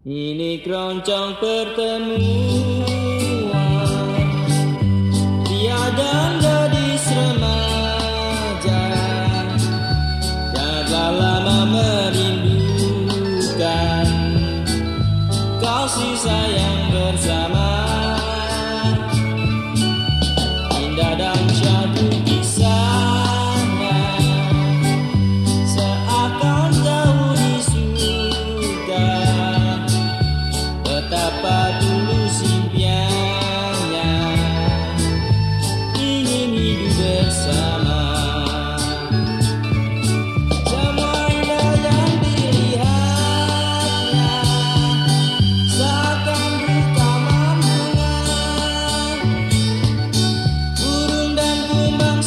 Ini keroncong pertemuan. Tiada gadis remaja. Dan lama merindukan. Kasih sayang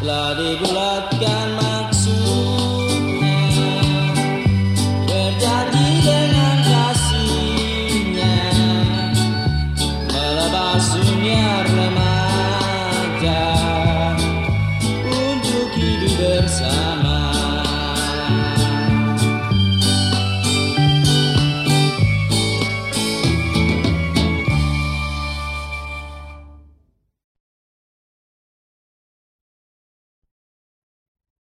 telah dibulatkan.